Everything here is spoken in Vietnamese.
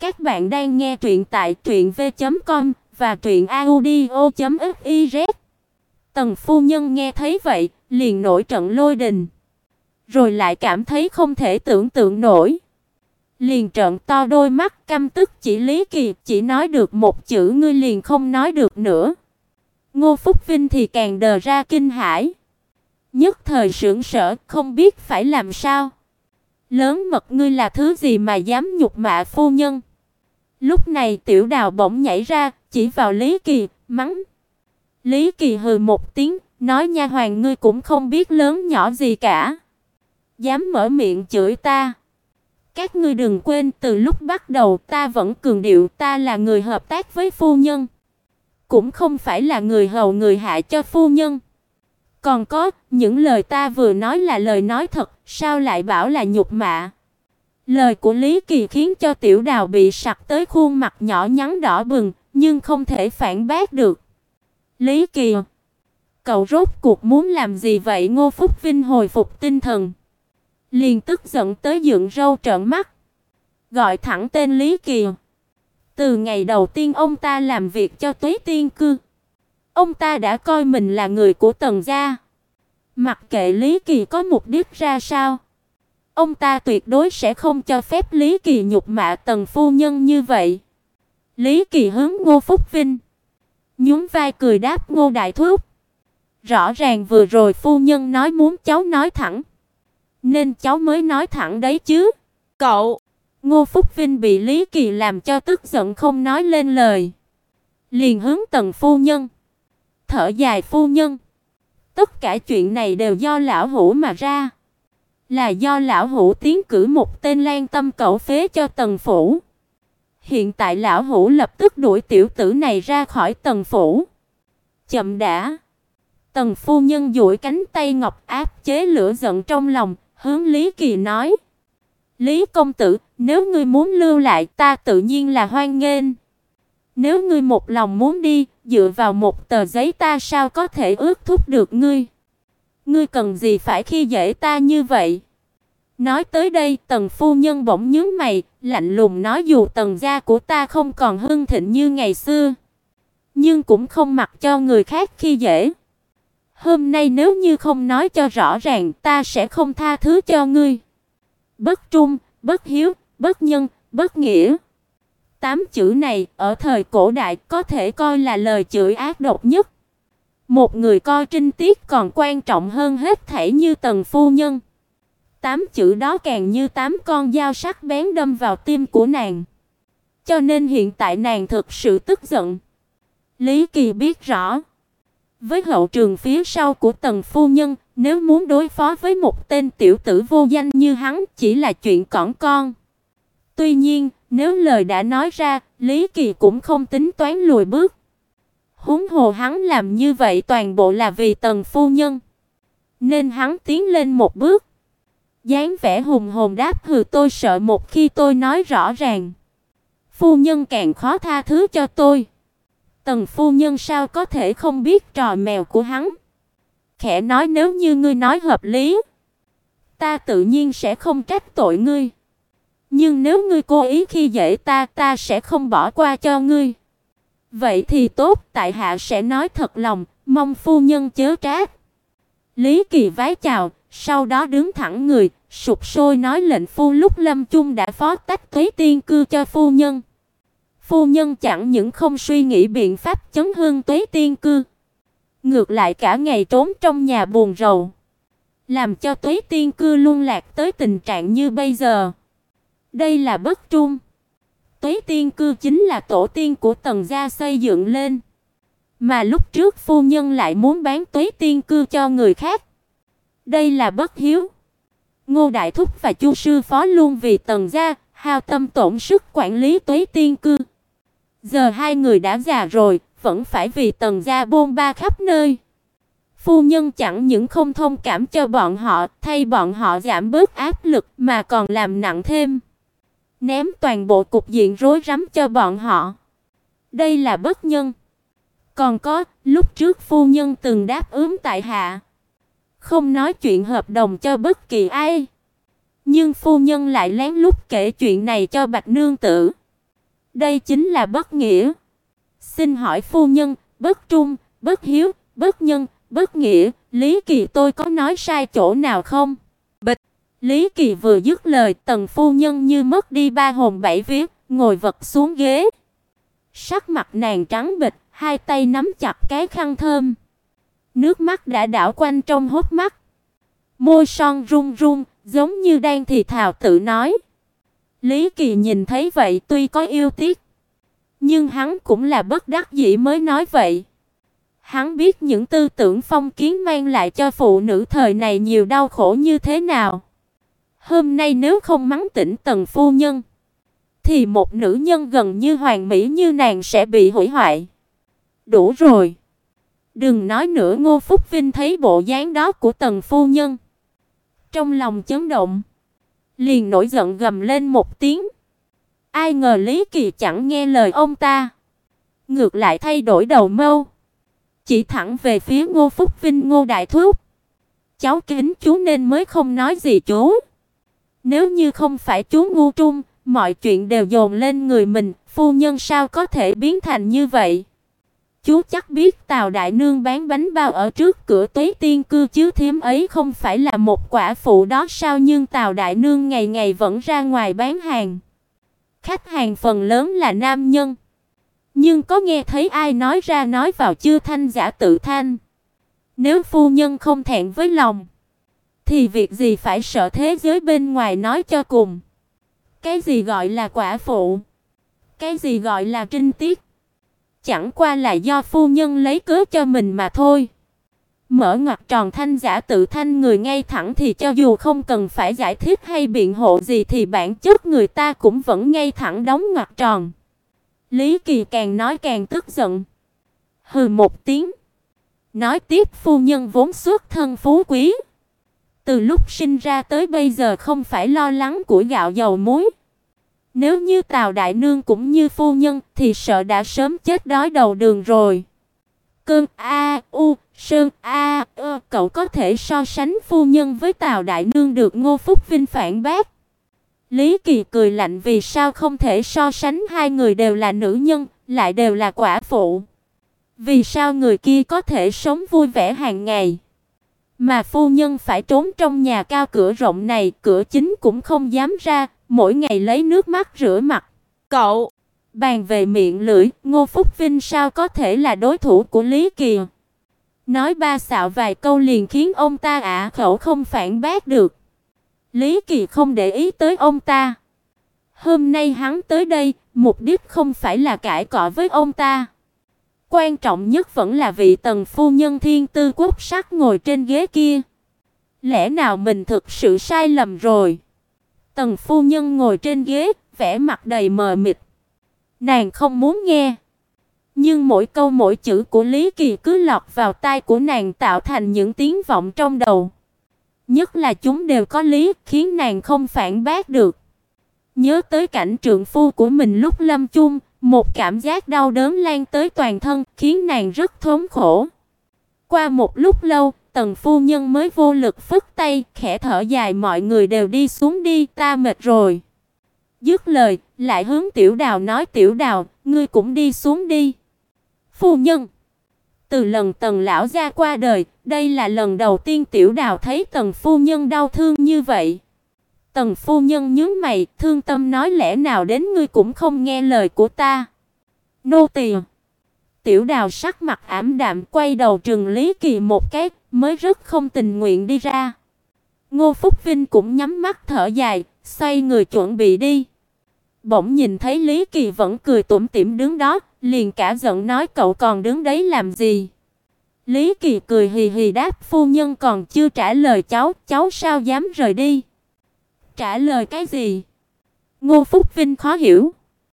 Các bạn đang nghe truyện tại truyệnv.com và truyệnaudio.fiz. Tần phu nhân nghe thấy vậy, liền nổi trận lôi đình, rồi lại cảm thấy không thể tưởng tượng nổi. Liền trợn to đôi mắt căm tức chỉ Lý Kỳ, chỉ nói được một chữ ngươi liền không nói được nữa. Ngô Phúc Vinh thì càng đờ ra kinh hãi. Nhất thời sững sờ, không biết phải làm sao. Lớn mật ngươi là thứ gì mà dám nhục mạ phu nhân? Lúc này Tiểu Đào bỗng nhảy ra, chỉ vào Lý Kỳ, mắng. Lý Kỳ hừ một tiếng, nói nha hoàng ngươi cũng không biết lớn nhỏ gì cả. Dám mở miệng chửi ta. Các ngươi đừng quên từ lúc bắt đầu ta vẫn cường điệu ta là người hợp tác với phu nhân, cũng không phải là người hầu người hạ cho phu nhân. Còn có, những lời ta vừa nói là lời nói thật, sao lại bảo là nhục mạ? Lời của Lý Kỳ khiến cho Tiểu Đào bị sặc tới khuôn mặt nhỏ nhắn đỏ bừng, nhưng không thể phản bác được. Lý Kỳ, cậu rốt cuộc muốn làm gì vậy? Ngô Phúc Vinh hồi phục tinh thần, liền tức giận tới dựng râu trợn mắt, gọi thẳng tên Lý Kỳ. Từ ngày đầu tiên ông ta làm việc cho Tuế Tiên cư, ông ta đã coi mình là người của Tần gia. Mặc kệ Lý Kỳ có mục đích ra sao, ông ta tuyệt đối sẽ không cho phép Lý Kỳ nhục mạ Tần phu nhân như vậy. Lý Kỳ hướng Ngô Phúc Vinh, nhún vai cười đáp Ngô đại thúc. Rõ ràng vừa rồi phu nhân nói muốn cháu nói thẳng, nên cháu mới nói thẳng đấy chứ. Cậu, Ngô Phúc Vinh bị Lý Kỳ làm cho tức giận không nói lên lời, liền hướng Tần phu nhân, thở dài phu nhân, tất cả chuyện này đều do lão hủ mà ra, là do lão hủ tiến cử một tên Lan Tâm cẩu phế cho Tần phủ. Hiện tại lão hủ lập tức đuổi tiểu tử này ra khỏi Tần phủ. Chậm đã. Tần phu nhân duỗi cánh tay ngọc áp chế lửa giận trong lòng, hướng Lý Kỳ nói: "Lý công tử, nếu ngươi muốn lưu lại, ta tự nhiên là hoan nghênh. Nếu ngươi một lòng muốn đi, dựa vào một tờ giấy ta sao có thể ước thúc được ngươi? Ngươi cần gì phải khi dễ ta như vậy?" Nói tới đây, Tần phu nhân bỗng nhướng mày, lạnh lùng nói dù Tần gia của ta không còn hưng thịnh như ngày xưa, nhưng cũng không mặc cho người khác khi dễ. Hôm nay nếu như không nói cho rõ ràng, ta sẽ không tha thứ cho ngươi. Bất trung, bất hiếu, bất nhân, bất nghĩa. Tám chữ này ở thời cổ đại có thể coi là lời chửi ác độc nhất. Một người coi trinh tiết còn quan trọng hơn hết thảy như Tần phu nhân. Tám chữ đó càng như tám con dao sắc bén đâm vào tim của nàng. Cho nên hiện tại nàng thực sự tức giận. Lý Kỳ biết rõ, với hậu trường phía sau của Tần phu nhân, nếu muốn đối phó với một tên tiểu tử vô danh như hắn, chỉ là chuyện cỏn con. Tuy nhiên, nếu lời đã nói ra, Lý Kỳ cũng không tính toán lùi bước. Huống hồ hắn làm như vậy toàn bộ là vì Tần phu nhân, nên hắn tiến lên một bước dáng vẻ hùng hồn đáp hừ tôi sợ một khi tôi nói rõ ràng, phu nhân càng khó tha thứ cho tôi. Tần phu nhân sao có thể không biết trò mèo của hắn? Khẽ nói nếu như ngươi nói hợp lý, ta tự nhiên sẽ không trách tội ngươi. Nhưng nếu ngươi cố ý khi dễ ta, ta sẽ không bỏ qua cho ngươi. Vậy thì tốt, tại hạ sẽ nói thật lòng, mong phu nhân chớ trách. Lý Kỳ vái chào, sau đó đứng thẳng người, sụp sôi nói lệnh phu lúc lâm chung đã phó tách tuế tiên cư cho phu nhân. Phu nhân chẳng những không suy nghĩ biện pháp chấn hương tuế tiên cư, ngược lại cả ngày trốn trong nhà buồn rầu, làm cho tuế tiên cư luôn lạc tới tình trạng như bây giờ. Đây là bất trung. Tuế tiên cư chính là tổ tiên của Tần gia xây dựng lên, mà lúc trước phu nhân lại muốn bán tuế tiên cư cho người khác. Đây là bất hiếu. Ngô Đại Thúc và Chu sư phó luôn vì Tần gia hao tâm tổn sức quản lý tuế tiên cư. Giờ hai người đã già rồi, vẫn phải vì Tần gia bôn ba khắp nơi. Phu nhân chẳng những không thông cảm cho bọn họ, thay bọn họ giảm bớt áp lực mà còn làm nặng thêm, ném toàn bộ cục diện rối rắm cho bọn họ. Đây là bất nhân. Còn có, lúc trước phu nhân từng đáp ứng tại hạ, không nói chuyện hợp đồng cho bất kỳ ai. Nhưng phu nhân lại lén lút kể chuyện này cho Bạch nương tử. đây chính là bất nghĩa. Xin hỏi phu nhân, bất trung, bất hiếu, bất nhân, bất nghĩa, Lý Kỳ tôi có nói sai chỗ nào không? Bịch. Lý Kỳ vừa dứt lời, tần phu nhân như mất đi ba hồn bảy vía, ngồi vật xuống ghế. Sắc mặt nàng trắng bệch, hai tay nắm chặt cái khăn thơm. Nước mắt đã đảo quanh trong hốc mắt. Môi son run run, giống như đang thì thào tự nói. Lý Kỳ nhìn thấy vậy tuy có yêu tiếc, nhưng hắn cũng là bất đắc dĩ mới nói vậy. Hắn biết những tư tưởng phong kiến mang lại cho phụ nữ thời này nhiều đau khổ như thế nào. Hôm nay nếu không mắng tỉnh Tần phu nhân, thì một nữ nhân gần như hoàn mỹ như nàng sẽ bị hủy hoại. Đủ rồi. Đừng nói nữa Ngô Phúc Vinh thấy bộ dáng đó của Tần phu nhân, trong lòng chấn động, liền nổi giận gầm lên một tiếng. Ai ngờ Lý Kỳ chẳng nghe lời ông ta, ngược lại thay đổi đầu mâu, chỉ thẳng về phía Ngô Phúc Vinh Ngô đại thúc. Cháu kính chú nên mới không nói gì chú. Nếu như không phải chú ngu trung, mọi chuyện đều dồn lên người mình, phu nhân sao có thể biến thành như vậy? Chú chắc biết Tào đại nương bán bánh bao ở trước cửa Tuế Tiên cư chứ thiếm ấy không phải là một quả phụ đó sao nhưng Tào đại nương ngày ngày vẫn ra ngoài bán hàng. Khách hàng phần lớn là nam nhân. Nhưng có nghe thấy ai nói ra nói vào chưa thanh giả tự thanh. Nếu phu nhân không thẹn với lòng, thì việc gì phải sợ thế giới bên ngoài nói cho cùng. Cái gì gọi là quả phụ? Cái gì gọi là trinh tiết? Chẳng qua là do phu nhân lấy cớ cho mình mà thôi. Mở ngoặc tròn thanh giả tự thanh người ngay thẳng thì cho dù không cần phải giải thích hay biện hộ gì thì bản chất người ta cũng vẫn ngay thẳng đóng ngoặc tròn. Lý Kỳ càng nói càng tức giận. Hừ một tiếng. Nói tiếp phu nhân vốn xuất thân phú quý. Từ lúc sinh ra tới bây giờ không phải lo lắng của gạo dầu muối. Nếu như Tào đại nương cũng như phu nhân thì sợ đã sớm chết đói đầu đường rồi. Cơn a u sơn a ơ cậu có thể so sánh phu nhân với Tào đại nương được Ngô Phúc Vinh phản bác. Lý Kỳ cười lạnh vì sao không thể so sánh hai người đều là nữ nhân, lại đều là quả phụ. Vì sao người kia có thể sống vui vẻ hàng ngày, mà phu nhân phải trốn trong nhà cao cửa rộng này, cửa chính cũng không dám ra, mỗi ngày lấy nước mắt rửa mặt. Cậu, bàn về miệng lưỡi, Ngô Phúc Vinh sao có thể là đối thủ của Lý Kỳ? Nói ba xạo vài câu liền khiến ông ta ả khẩu không phản bác được. Lý Kỳ không để ý tới ông ta. Hôm nay hắn tới đây, mục đích không phải là cãi cọ với ông ta. Quan trọng nhất vẫn là vị tần phu nhân thiên tư quốc sắc ngồi trên ghế kia. Lẽ nào mình thực sự sai lầm rồi? Tần phu nhân ngồi trên ghế, vẻ mặt đầy mờ mịt. Nàng không muốn nghe. Nhưng mỗi câu mỗi chữ của Lý Kỳ cứ lọt vào tai của nàng tạo thành những tiếng vọng trong đầu. Nhất là chúng đều có lý, khiến nàng không phản bác được. Nhớ tới cảnh trượng phu của mình lúc lâm chung, một cảm giác đau đớn lan tới toàn thân, khiến nàng rất thống khổ. Qua một lúc lâu, Tần phu nhân mới vô lực phất tay, khẽ thở dài mọi người đều đi xuống đi, ta mệt rồi. Dứt lời, lại hướng Tiểu Đào nói Tiểu Đào, ngươi cũng đi xuống đi. Phu nhân từ lần Tần lão gia qua đời, đây là lần đầu tiên Tiểu Đào thấy Tần phu nhân đau thương như vậy. Tần phu nhân nhướng mày, thương tâm nói lẽ nào đến ngươi cũng không nghe lời của ta. Nô tỳ. Tiểu Đào sắc mặt ảm đạm quay đầu trừng Lý Kỳ một cái, mới rất không tình nguyện đi ra. Ngô Phúc Vinh cũng nhắm mắt thở dài, xoay người chuẩn bị đi. Bỗng nhìn thấy Lý Kỳ vẫn cười tủm tỉm đứng đó, liền cả giận nói cậu còn đứng đấy làm gì? Lý Kỳ cười hì hì đáp phu nhân còn chưa trả lời cháu, cháu sao dám rời đi? Trả lời cái gì? Ngô Phúc Vinh khó hiểu.